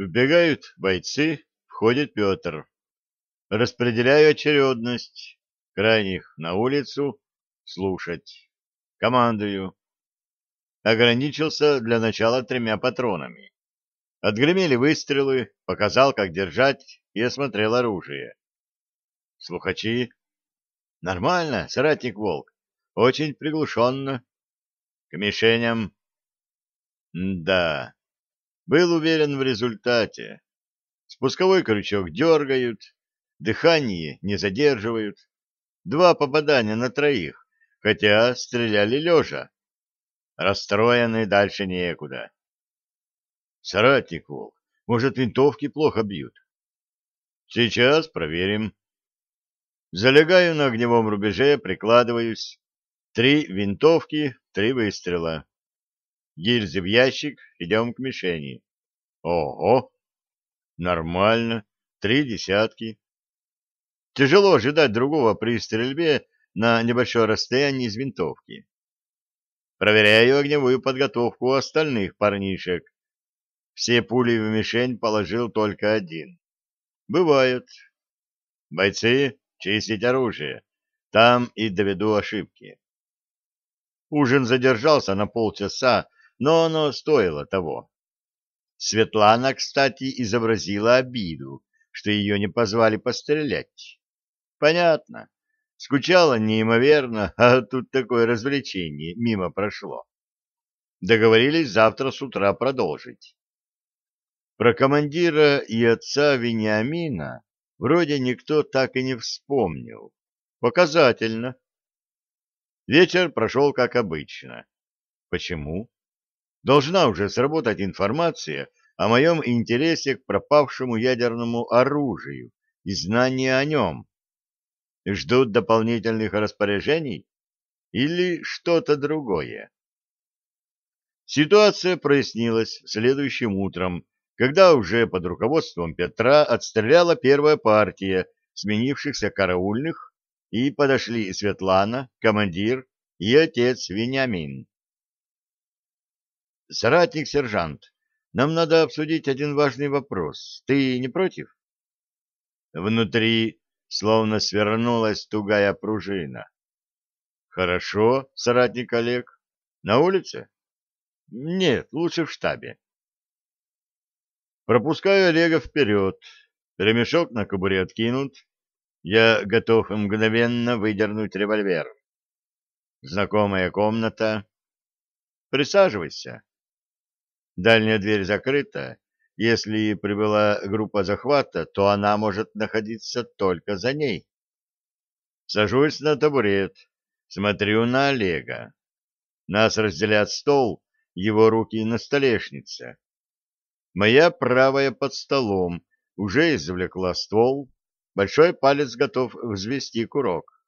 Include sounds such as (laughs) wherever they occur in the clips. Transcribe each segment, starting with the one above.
Вбегают бойцы, входит Петр. Распределяю очередность. Крайних на улицу. Слушать. Командую. Ограничился для начала тремя патронами. Отгремели выстрелы, показал, как держать, и осмотрел оружие. Слухачи. Нормально, соратник Волк. Очень приглушенно. К мишеням. да. Был уверен в результате. Спусковой крючок дергают, дыхание не задерживают. Два попадания на троих, хотя стреляли лежа. Расстроены дальше некуда. Соратник Волк, может, винтовки плохо бьют? Сейчас проверим. Залегаю на огневом рубеже, прикладываюсь. Три винтовки, три выстрела. Гильзы в ящик, идем к мишени. Ого! Нормально. Три десятки. Тяжело ожидать другого при стрельбе на небольшое расстояние из винтовки. Проверяю огневую подготовку остальных парнишек. Все пули в мишень положил только один. Бывает. Бойцы, чистить оружие. Там и доведу ошибки. Ужин задержался на полчаса, но оно стоило того. Светлана, кстати, изобразила обиду, что ее не позвали пострелять. Понятно. Скучала неимоверно, (laughs) а тут такое развлечение мимо прошло. Договорились завтра с утра продолжить. Про командира и отца Вениамина вроде никто так и не вспомнил. Показательно. Вечер прошел как обычно. Почему? Должна уже сработать информация о моем интересе к пропавшему ядерному оружию и знания о нем. Ждут дополнительных распоряжений или что-то другое? Ситуация прояснилась следующим утром, когда уже под руководством Петра отстреляла первая партия сменившихся караульных и подошли Светлана, командир и отец Вениамин. Соратник-сержант, нам надо обсудить один важный вопрос. Ты не против? Внутри словно свернулась тугая пружина. Хорошо, соратник Олег. На улице? Нет, лучше в штабе. Пропускаю Олега вперед. Ремешок на кобуре откинут. Я готов мгновенно выдернуть револьвер. Знакомая комната. Присаживайся. Дальняя дверь закрыта. Если прибыла группа захвата, то она может находиться только за ней. Сажусь на табурет, смотрю на Олега. Нас разделяет стол, его руки на столешнице. Моя правая под столом уже извлекла ствол, большой палец готов взвести курок.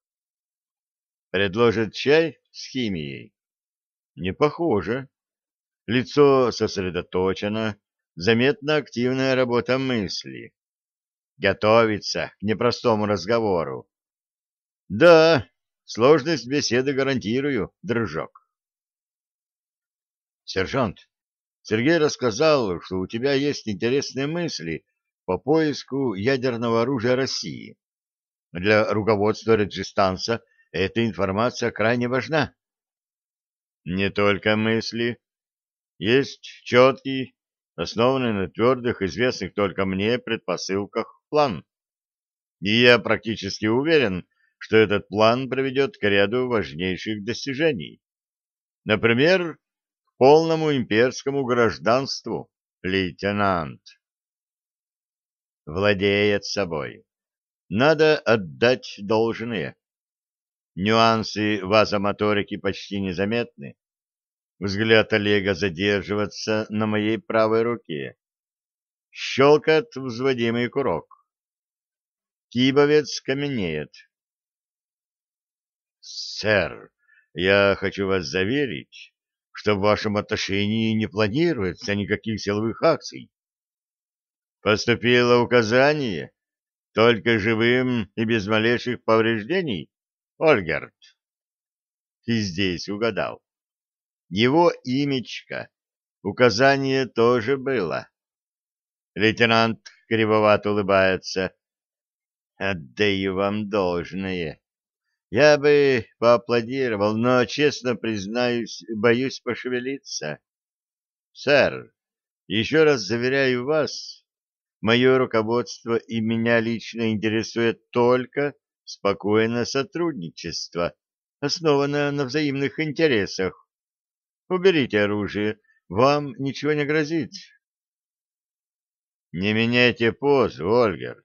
Предложит чай с химией? Не похоже. Лицо сосредоточено, заметна активная работа мысли. Готовится к непростому разговору. Да, сложность беседы гарантирую, дружок. Сержант, Сергей рассказал, что у тебя есть интересные мысли по поиску ядерного оружия России. Для руководства Реджистанса эта информация крайне важна. Не только мысли, есть четкий, основанный на твердых, известных только мне предпосылках план. И я практически уверен, что этот план приведет к ряду важнейших достижений. Например, к полному имперскому гражданству, лейтенант. Владеет собой. Надо отдать должное. Нюансы вазомоторики почти незаметны, Взгляд Олега задерживается на моей правой руке. Щелкает взводимый курок. Кибовец каменеет. «Сэр, я хочу вас заверить, что в вашем отношении не планируется никаких силовых акций. Поступило указание только живым и без малейших повреждений, Ольгерт. Ты здесь угадал. Его имечко, указание тоже было. Лейтенант кривовато улыбается. Отдаю вам должное. Я бы поаплодировал, но, честно признаюсь, боюсь пошевелиться. Сэр, еще раз заверяю вас, мое руководство и меня лично интересует только спокойное сотрудничество, основанное на взаимных интересах. Уберите оружие, вам ничего не грозит. Не меняйте позу, Ольгерт.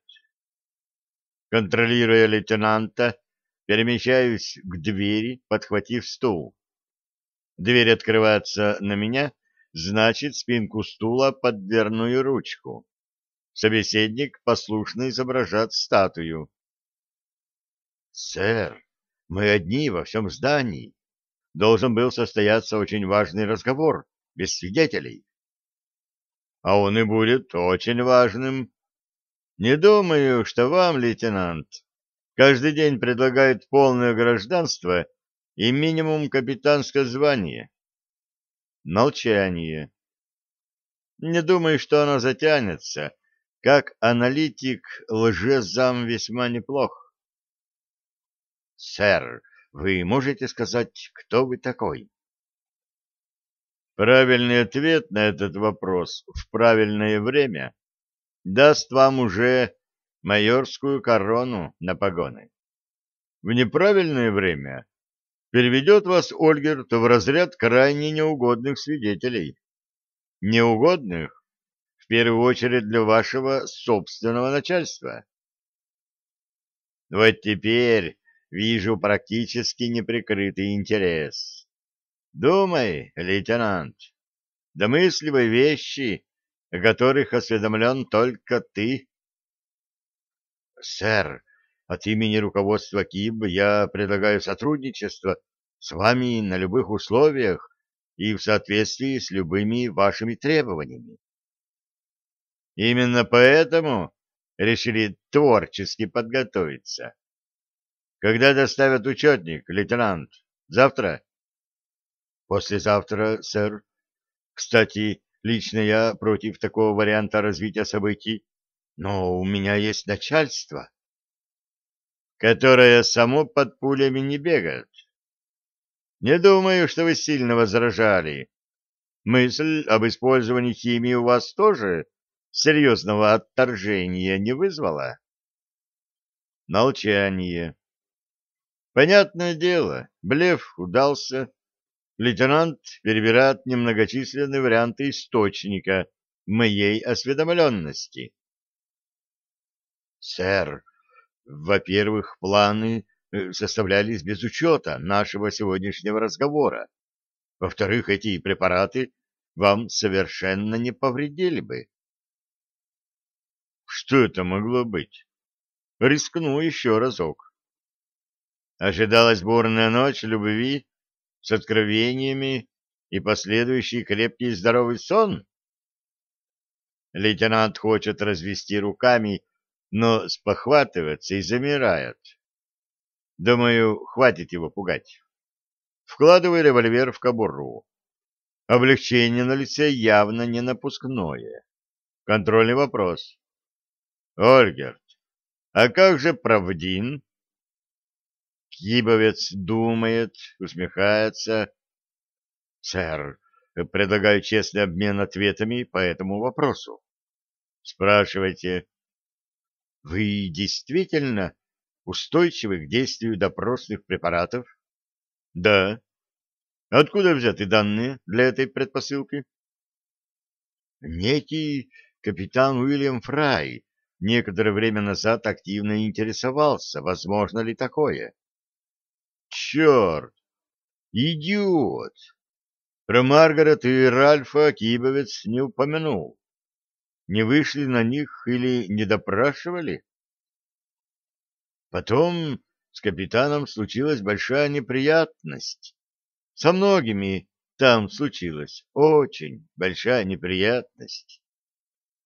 Контролируя лейтенанта, перемещаюсь к двери, подхватив стул. Дверь открывается на меня, значит, спинку стула под дверную ручку. Собеседник послушно изображает статую. «Сэр, мы одни во всем здании. Должен был состояться очень важный разговор, без свидетелей. А он и будет очень важным. Не думаю, что вам, лейтенант, каждый день предлагают полное гражданство и минимум капитанское звание. Молчание. Не думаю, что оно затянется. Как аналитик, лжезам весьма неплох. Сэр, вы можете сказать, кто вы такой? Правильный ответ на этот вопрос в правильное время даст вам уже майорскую корону на погоны. В неправильное время переведет вас Ольгерт в разряд крайне неугодных свидетелей. Неугодных, в первую очередь, для вашего собственного начальства. Вот теперь вижу практически неприкрытый интерес. Думай, лейтенант, домысливай вещи, о которых осведомлен только ты. Сэр, от имени руководства КИБ я предлагаю сотрудничество с вами на любых условиях и в соответствии с любыми вашими требованиями. Именно поэтому решили творчески подготовиться. Когда доставят учетник, лейтенант? Завтра? Послезавтра, сэр. Кстати, лично я против такого варианта развития событий, но у меня есть начальство, которое само под пулями не бегает. Не думаю, что вы сильно возражали. Мысль об использовании химии у вас тоже серьезного отторжения не вызвала? Молчание. Понятное дело, блеф удался лейтенант перебирает немногочисленные варианты источника моей осведомленности. Сэр, во-первых, планы э, составлялись без учета нашего сегодняшнего разговора. Во-вторых, эти препараты вам совершенно не повредили бы. Что это могло быть? Рискну еще разок. Ожидалась бурная ночь любви с откровениями и последующий крепкий здоровый сон? Лейтенант хочет развести руками, но спохватывается и замирает. Думаю, хватит его пугать. Вкладываю револьвер в кобуру. Облегчение на лице явно не напускное. Контрольный вопрос. Ольгерт, а как же Правдин? Кибовец думает, усмехается. Сэр, предлагаю честный обмен ответами по этому вопросу. Спрашивайте. Вы действительно устойчивы к действию допросных препаратов? Да. Откуда взяты данные для этой предпосылки? Некий капитан Уильям Фрай некоторое время назад активно интересовался, возможно ли такое. Черт! Идиот! Про Маргарет и Ральфа Кибовец не упомянул. Не вышли на них или не допрашивали? Потом с капитаном случилась большая неприятность. Со многими там случилась очень большая неприятность.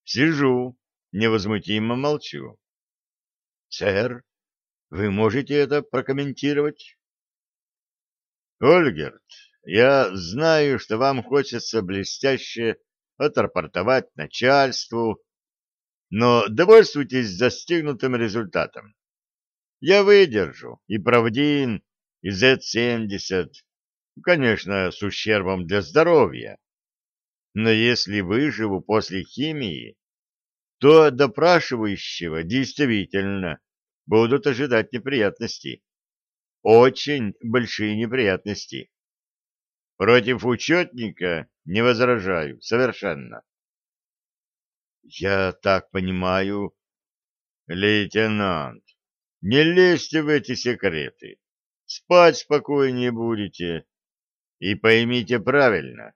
Сижу, невозмутимо молчу. Сэр, вы можете это прокомментировать? Ольгерт, я знаю, что вам хочется блестяще отрапортовать начальству но довольствуйтесь достигнутым результатом. Я выдержу и Правдин, и Z-70, конечно, с ущербом для здоровья. Но если выживу после химии, то допрашивающего действительно будут ожидать неприятности. Очень большие неприятности. Против учетника не возражаю, совершенно. Я так понимаю, лейтенант, не лезьте в эти секреты. Спать спокойнее будете. И поймите правильно,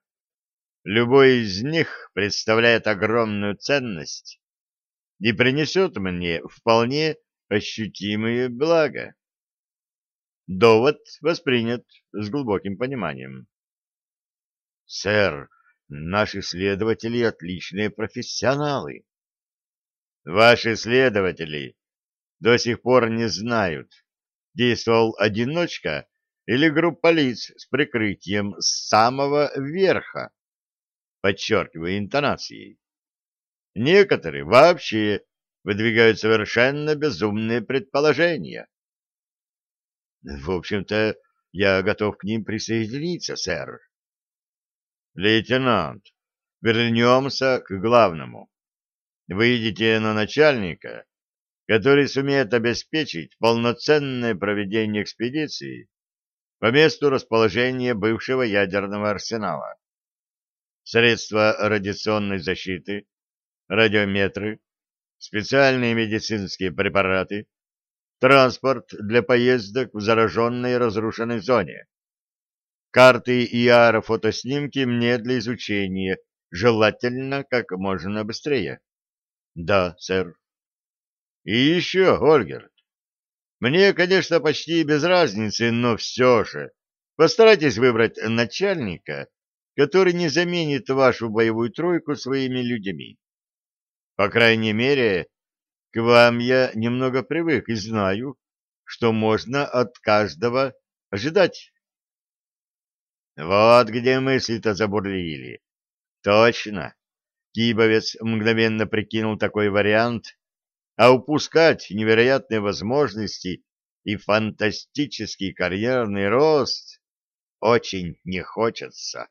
любой из них представляет огромную ценность и принесет мне вполне ощутимые блага. Довод воспринят с глубоким пониманием. Сэр, наши следователи отличные профессионалы. Ваши следователи до сих пор не знают, действовал одиночка или группа лиц с прикрытием с самого верха, подчеркивая интонацией. Некоторые вообще выдвигают совершенно безумные предположения. В общем-то, я готов к ним присоединиться, сэр. Лейтенант, вернемся к главному. Выйдите на начальника который сумеет обеспечить полноценное проведение экспедиции по месту расположения бывшего ядерного арсенала. Средства радиационной защиты, радиометры, специальные медицинские препараты, транспорт для поездок в зараженной и разрушенной зоне, карты и аэрофотоснимки мне для изучения, желательно как можно быстрее. Да, сэр. И еще, Ольгер, мне, конечно, почти без разницы, но все же постарайтесь выбрать начальника, который не заменит вашу боевую тройку своими людьми. По крайней мере, к вам я немного привык и знаю, что можно от каждого ожидать. Вот где мысли-то забурлили. Точно. Кибовец мгновенно прикинул такой вариант а упускать невероятные возможности и фантастический карьерный рост очень не хочется.